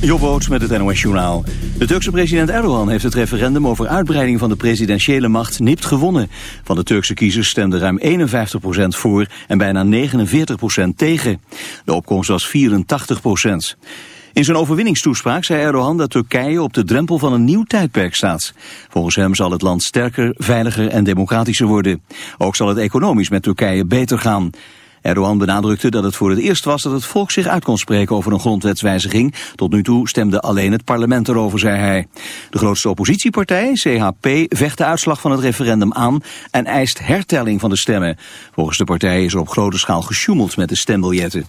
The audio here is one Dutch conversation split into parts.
Jobboots met het NOS Journaal. De Turkse president Erdogan heeft het referendum over uitbreiding van de presidentiële macht nipt gewonnen. Van de Turkse kiezers stemde ruim 51% voor en bijna 49% tegen. De opkomst was 84%. In zijn overwinningstoespraak zei Erdogan dat Turkije op de drempel van een nieuw tijdperk staat. Volgens hem zal het land sterker, veiliger en democratischer worden. Ook zal het economisch met Turkije beter gaan. Erdogan benadrukte dat het voor het eerst was dat het volk zich uit kon spreken over een grondwetswijziging. Tot nu toe stemde alleen het parlement erover, zei hij. De grootste oppositiepartij, CHP, vecht de uitslag van het referendum aan en eist hertelling van de stemmen. Volgens de partij is er op grote schaal gesjoemeld met de stembiljetten.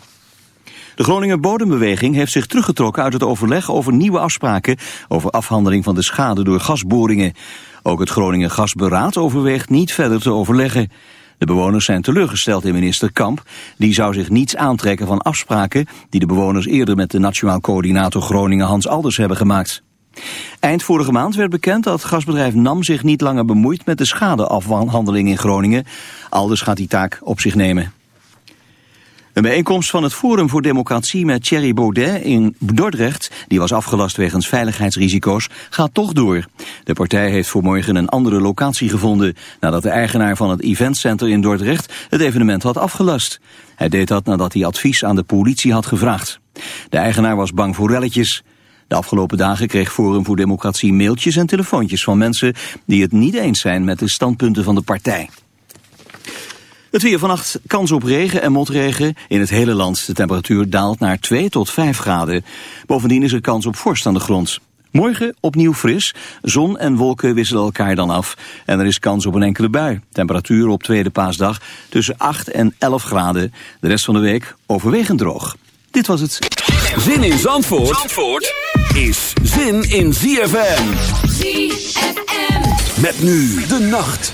De Groninger Bodembeweging heeft zich teruggetrokken uit het overleg over nieuwe afspraken over afhandeling van de schade door gasboringen. Ook het Groningen Gasberaad overweegt niet verder te overleggen. De bewoners zijn teleurgesteld in minister Kamp. Die zou zich niets aantrekken van afspraken die de bewoners eerder met de Nationaal Coördinator Groningen Hans Alders hebben gemaakt. Eind vorige maand werd bekend dat gasbedrijf NAM zich niet langer bemoeit met de schadeafhandeling in Groningen. Alders gaat die taak op zich nemen. Een bijeenkomst van het Forum voor Democratie met Thierry Baudet in Dordrecht, die was afgelast wegens veiligheidsrisico's, gaat toch door. De partij heeft voor morgen een andere locatie gevonden, nadat de eigenaar van het eventcenter in Dordrecht het evenement had afgelast. Hij deed dat nadat hij advies aan de politie had gevraagd. De eigenaar was bang voor relletjes. De afgelopen dagen kreeg Forum voor Democratie mailtjes en telefoontjes van mensen die het niet eens zijn met de standpunten van de partij. Het weer vannacht kans op regen en motregen in het hele land. De temperatuur daalt naar 2 tot 5 graden. Bovendien is er kans op vorst aan de grond. Morgen opnieuw fris. Zon en wolken wisselen elkaar dan af. En er is kans op een enkele bui. Temperatuur op tweede paasdag tussen 8 en 11 graden. De rest van de week overwegend droog. Dit was het. Zin in Zandvoort, Zandvoort is zin in ZFM. ZFM. Met nu de nacht.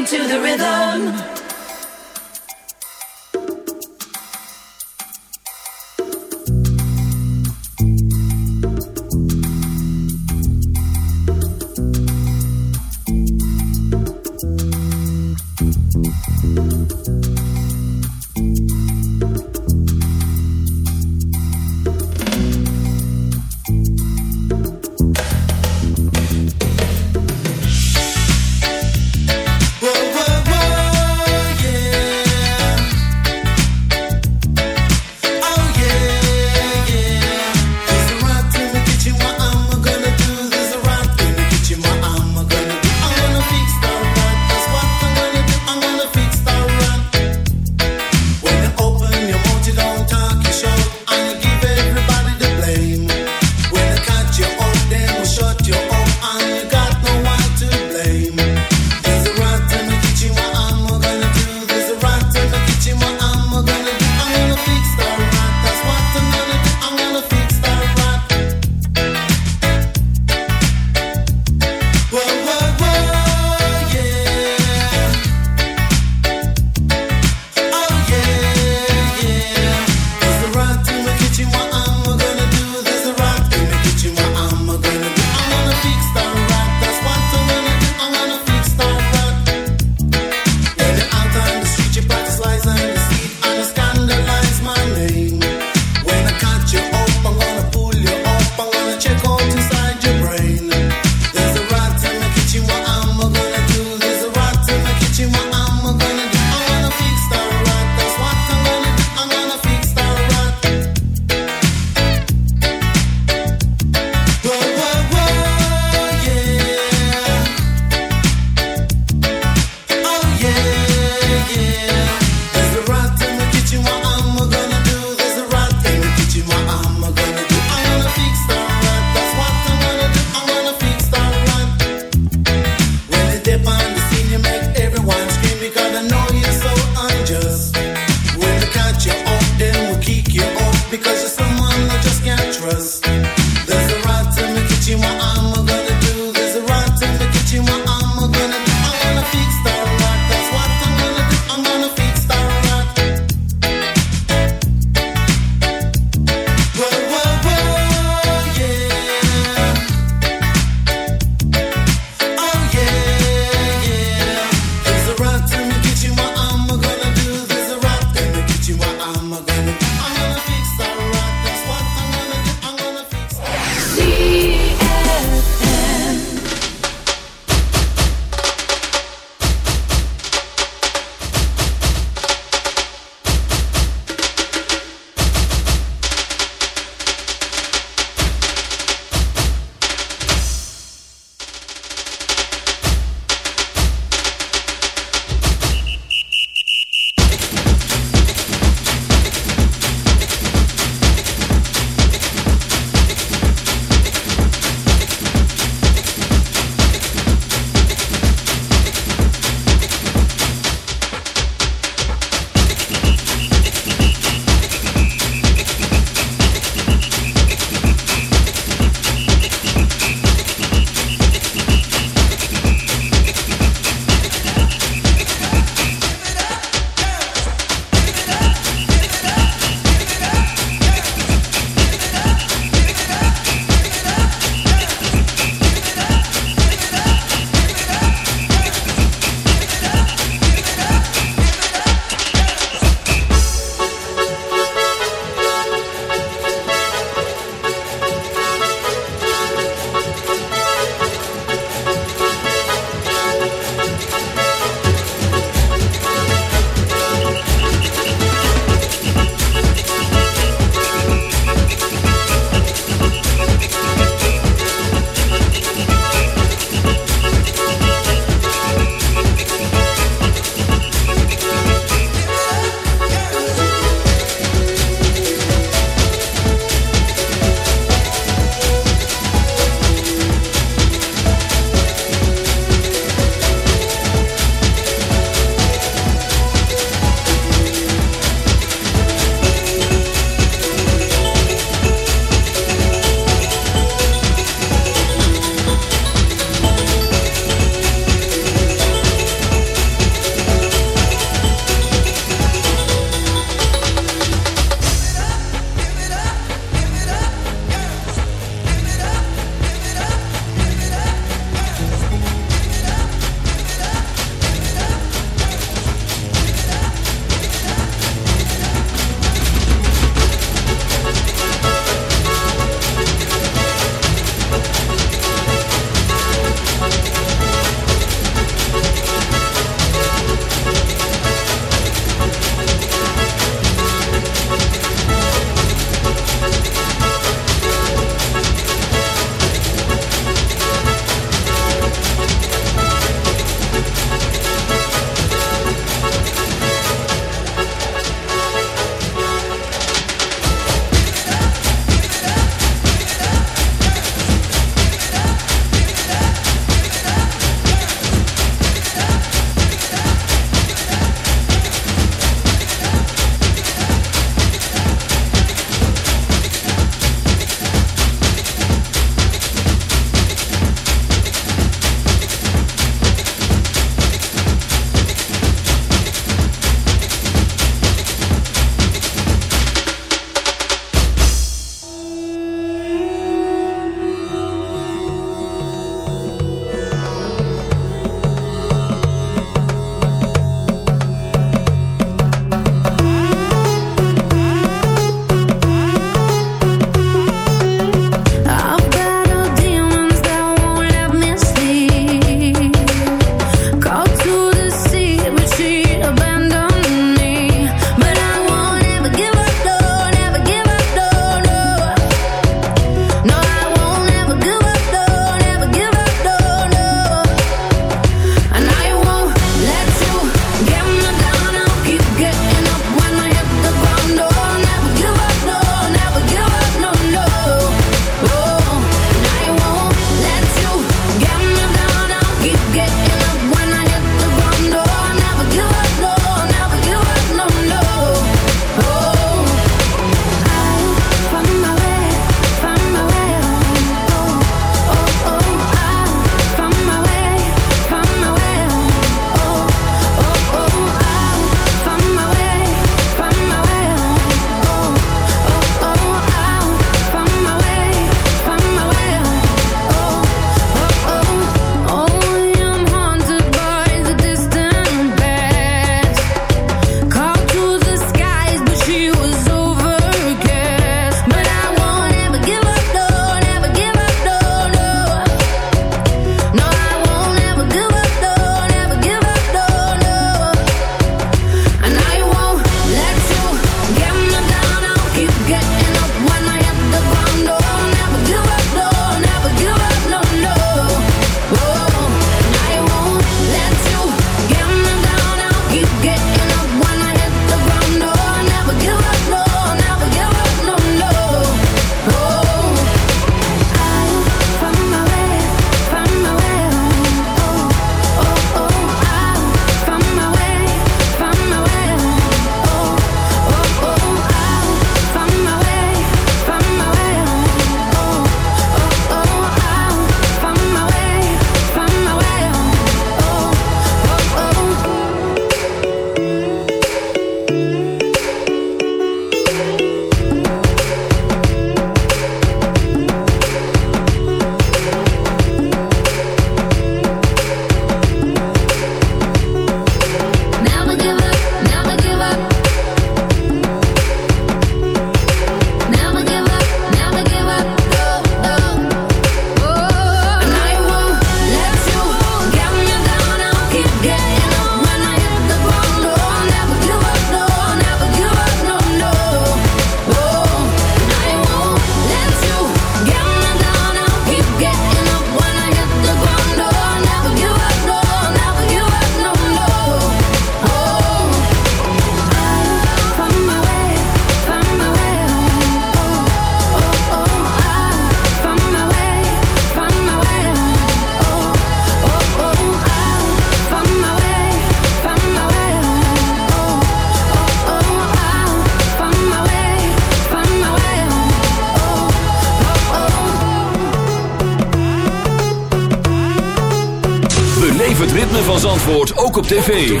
op tv.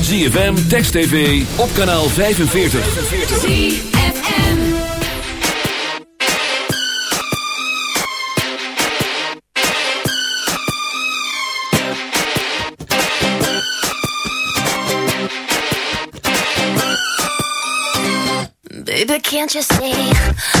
ZFM, Text TV, op kanaal 45. ZFM Baby, can't you see?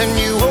And you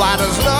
Why does love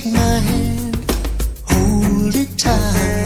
take my hand, hold it tight.